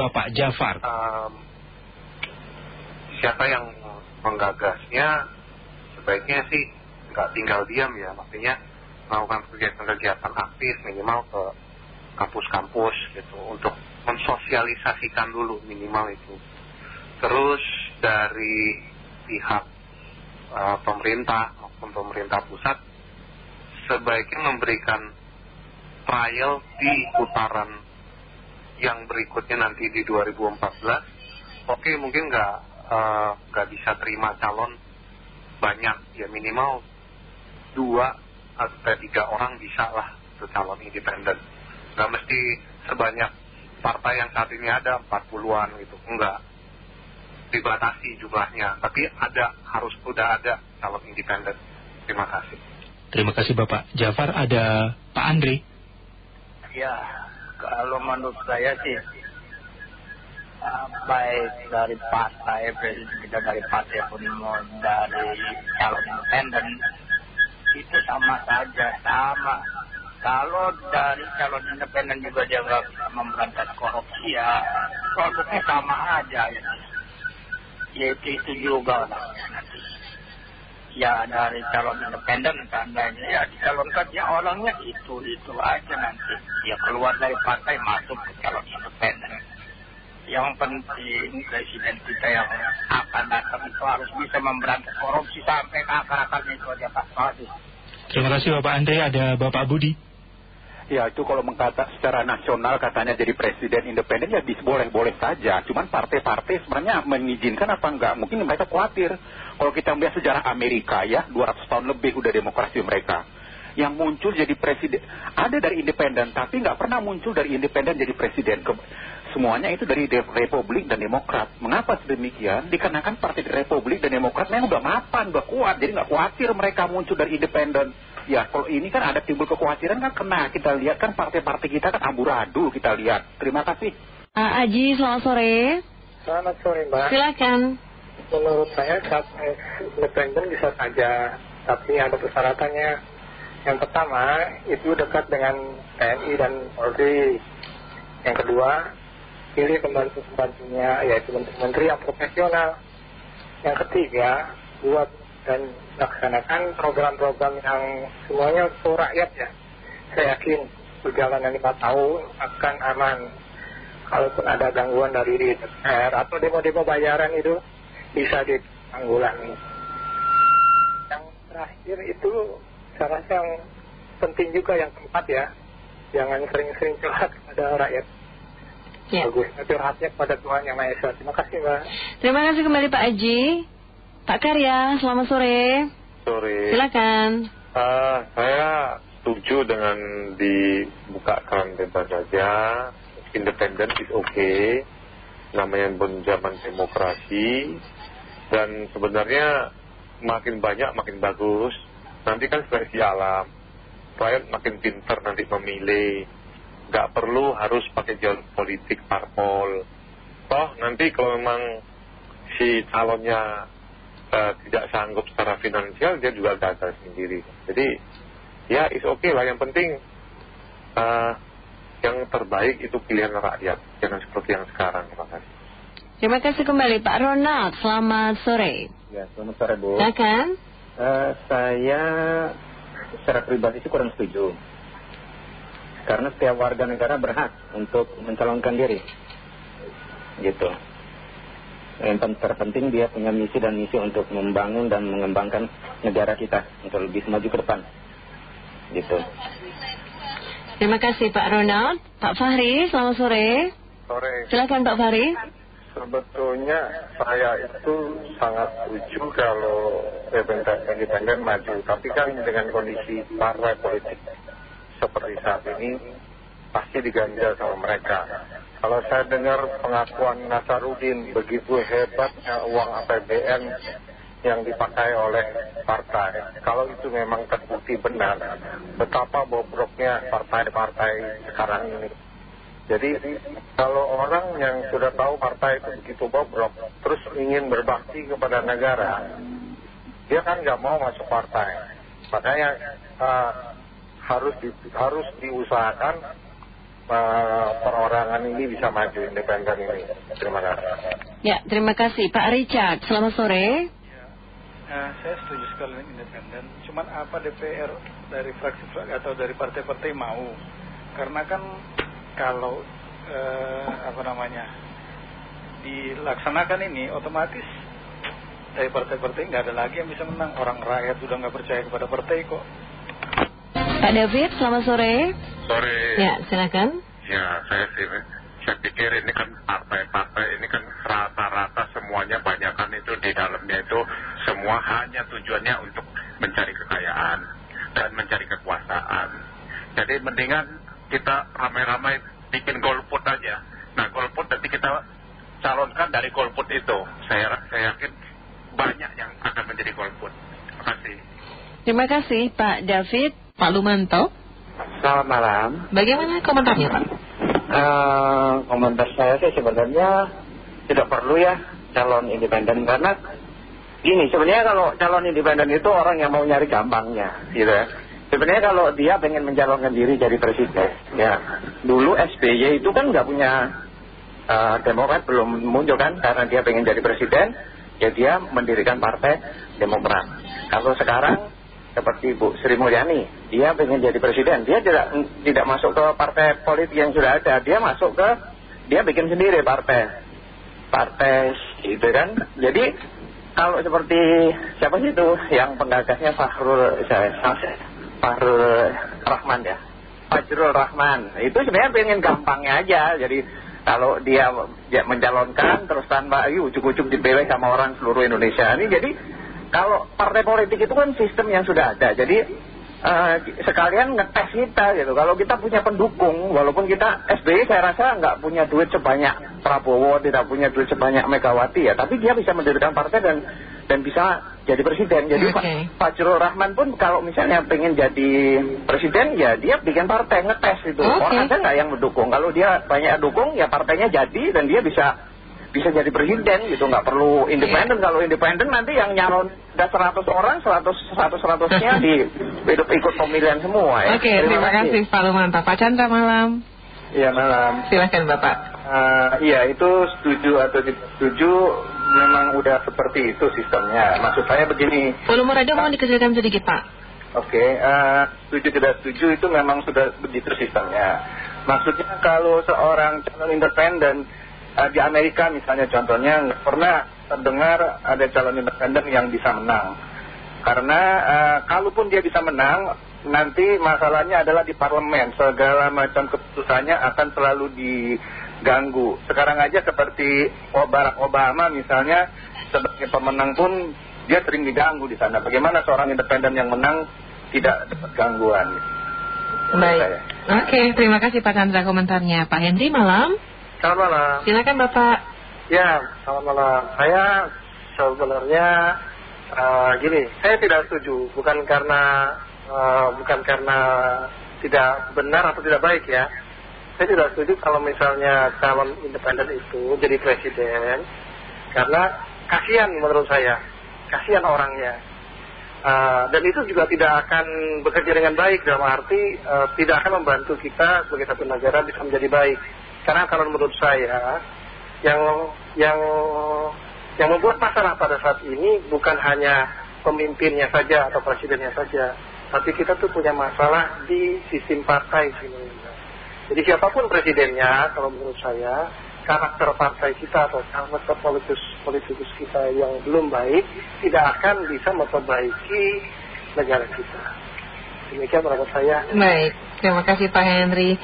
Bapak Jafar. siapa yang menggagasnya sebaiknya sih nggak tinggal diam ya, maksudnya melakukan kegiatan-kegiatan aktif minimal ke kampus-kampus gitu untuk mensosialisasikan dulu minimal itu. Terus dari pihak uh, pemerintah maupun pemerintah pusat sebaiknya memberikan trial di putaran yang berikutnya nanti di 2014 oke mungkin nggak uh, nggak bisa terima calon banyak ya minimal dua atau tiga orang bisa lah itu calon independen. Nggak mesti sebanyak partai yang saat ini ada 40-an gitu enggak dibatasi jumlahnya tapi ada harus sudah ada calon independen. Terima kasih. Terima kasih Bapak Jafar. Ada Pak Andri? Ya, kalau menurut saya sih uh, baik dari partai, tidak dari partai pun dari calon independen itu sama saja, sama. Kalau dari calon independen juga dia nggak bisa memberantas korupsi ya produknya sama aja ya. Ya itu, juga ya dari calon independen tandanya ya dicalonkan ya orangnya itu itu aja nanti. Ya keluar dari partai masuk ke calon independen. Yang penting presiden kita yang akan datang itu harus bisa memberantas korupsi sampai ke akar-akarnya itu aja Pak. Terima kasih Bapak Andre. Ada Bapak Budi Ya itu kalau mengkata secara nasional katanya jadi presiden independen ya boleh-boleh saja. Cuman partai-partai sebenarnya mengizinkan apa enggak? Mungkin mereka khawatir. Kalau kita melihat sejarah Amerika ya, 200 tahun lebih udah demokrasi mereka. Yang muncul jadi presiden, ada dari independen, tapi nggak pernah muncul dari independen jadi presiden. semuanya itu dari Republik dan Demokrat. Mengapa sedemikian? Dikarenakan partai Republik dan Demokrat memang udah mapan, udah kuat. Jadi nggak khawatir mereka muncul dari independen. Ya kalau ini kan ada timbul kekhawatiran kan kena. Kita lihat kan partai-partai kita kan amburadul kita lihat. Terima kasih. Uh, Aji, selamat sore. Selamat sore Mbak. Silakan. Menurut saya capres independen bisa saja, tapi ada persyaratannya. Yang pertama, itu dekat dengan TNI dan Polri. Yang kedua, pilih pembantu-pembantunya, yaitu menteri-menteri yang profesional. Yang ketiga, buat dan laksanakan program-program yang semuanya untuk rakyat ya. Saya yakin perjalanan lima tahun akan aman. Kalaupun ada gangguan dari DPR atau demo-demo bayaran itu bisa ditanggulangi. Yang terakhir itu saya rasa yang penting juga yang keempat ya. Jangan sering-sering curhat kepada rakyat. Ya. Bagus, curhatnya kepada Tuhan Yang Maha Esa. Terima kasih Mbak. Terima kasih kembali Pak Aji. Pak Karya, selamat sore. sore. Silakan. uh, saya setuju dengan dibukakan bebas saja. Independen is okay. Namanya pun zaman demokrasi. Dan sebenarnya makin banyak makin bagus. Nanti kan seleksi alam. Rakyat makin pinter nanti memilih. Nggak perlu harus pakai jalur politik parpol. Toh nanti kalau memang si calonnya uh, tidak sanggup secara finansial dia juga gagal sendiri jadi ya is oke okay lah yang penting uh, yang terbaik itu pilihan rakyat jangan seperti yang sekarang terima kasih Terima kasih kembali Pak Ronald, selamat sore. Ya, selamat sore Bu. Silakan. Uh, saya secara pribadi sih kurang setuju. Karena setiap warga negara berhak untuk mencalonkan diri. Gitu. Yang terpenting dia punya misi dan misi untuk membangun dan mengembangkan negara kita untuk lebih maju ke depan. Gitu. Terima kasih Pak Ronald. Pak Fahri, selamat sore. sore Silakan Pak Fahri. sebetulnya saya itu sangat setuju kalau independen maju tapi kan dengan kondisi partai politik seperti saat ini pasti diganjal sama mereka kalau saya dengar pengakuan Nasarudin begitu hebatnya uang APBN yang dipakai oleh partai kalau itu memang terbukti benar betapa bobroknya partai-partai sekarang ini jadi kalau orang yang sudah tahu partai itu begitu bobrok, terus ingin berbakti kepada negara, dia kan nggak mau masuk partai. Makanya uh, harus di, harus diusahakan perorangan ini bisa maju independen ini. Terima kasih. Ya, terima kasih. Pak Richard, selamat sore. Nah, saya setuju sekali dengan independen. Cuman apa DPR dari fraksi-fraksi atau dari partai-partai mau? Karena kan kalau eh, apa namanya dilaksanakan ini otomatis dari partai-partai nggak ada lagi yang bisa menang. Orang rakyat sudah nggak percaya kepada partai kok. Pak David, selamat sore. Sore. Ya, silakan. Ya, saya sih, saya pikir ini kan partai-partai ini kan rata-rata semuanya banyakan itu di dalamnya itu semua hanya tujuannya untuk mencari kekayaan dan mencari kekuasaan. Jadi mendingan kita ramai-ramai bikin golput aja. Nah golput nanti kita calonkan dari golput itu. Saya, saya yakin banyak yang akan menjadi golput. Terima kasih. Terima kasih Pak David. Pak Lumanto, Selamat malam. bagaimana komentarnya Pak? Eh, komentar saya sih sebenarnya tidak perlu ya calon independen karena gini sebenarnya kalau calon independen itu orang yang mau nyari gampangnya gitu ya. Sebenarnya kalau dia pengen mencalonkan diri jadi presiden ya dulu SBY itu kan nggak punya eh, Demokrat belum muncul kan karena dia pengen jadi presiden ya dia mendirikan partai Demokrat. Kalau sekarang seperti Bu Sri Mulyani, dia pengen jadi presiden, dia tidak tidak masuk ke partai politik yang sudah ada, dia masuk ke dia bikin sendiri partai, partai itu kan. Jadi kalau seperti siapa sih itu? Yang penggagasnya Fahrul saya Fahrul Rahman ya, Fajrul Rahman, itu sebenarnya pengen gampangnya aja, jadi kalau dia, dia mencalonkan terus tanpa ujung-ujung dipilih sama orang seluruh Indonesia. Ini jadi kalau partai politik itu kan sistem yang sudah ada. Jadi eh, sekalian ngetes kita gitu. Kalau kita punya pendukung, walaupun kita SBY saya rasa nggak punya duit sebanyak Prabowo, tidak punya duit sebanyak Megawati ya. Tapi dia bisa mendirikan partai dan dan bisa jadi presiden. Jadi Pak. Fajrul Rahman pun kalau misalnya pengen jadi presiden ya dia bikin partai ngetes itu. Oke. Orang ada nggak yang mendukung? Kalau dia banyak dukung ya partainya jadi dan dia bisa bisa jadi presiden gitu nggak perlu independen kalau independen nanti yang nyalon ada 100 orang 100 100 100 nya di hidup ikut pemilihan semua ya Oke, terima kasih Pak Lumanto. Pak Chandra malam. Iya malam. Silahkan Bapak. Eh, iya itu setuju atau tidak setuju memang udah seperti itu sistemnya. Maksud saya begini, Volume radio mohon dikecilkan sedikit Pak. oke, eh, setuju tidak setuju itu memang sudah begitu sistemnya. Maksudnya kalau seorang calon independen di Amerika misalnya contohnya nggak pernah terdengar ada calon independen yang bisa menang. Karena eh, kalaupun dia bisa menang, nanti masalahnya adalah di parlemen. Segala macam keputusannya akan selalu diganggu. Sekarang aja seperti Barack Obama misalnya sebagai pemenang pun dia sering diganggu di sana. Bagaimana seorang independen yang menang tidak dapat gangguan? Baik. Oke, terima kasih Pak Chandra komentarnya. Pak Henry malam. Selamat malam. Silakan Bapak. Ya, selamat malam. Saya sebenarnya eh, gini, saya tidak setuju, bukan karena eh, bukan karena tidak benar atau tidak baik ya. Saya tidak setuju kalau misalnya calon independen itu jadi presiden, karena kasihan menurut saya, kasihan orangnya. Eh, dan itu juga tidak akan bekerja dengan baik dalam arti tidak akan membantu kita sebagai satu negara bisa menjadi baik. Karena kalau menurut saya yang yang yang membuat masalah pada saat ini bukan hanya pemimpinnya saja atau presidennya saja, tapi kita tuh punya masalah di sistem partai sebenarnya. Jadi siapa pun presidennya, kalau menurut saya karakter partai kita atau karakter politikus politikus kita yang belum baik tidak akan bisa memperbaiki negara kita. Demikian pendapat saya. Baik, terima kasih Pak Henry.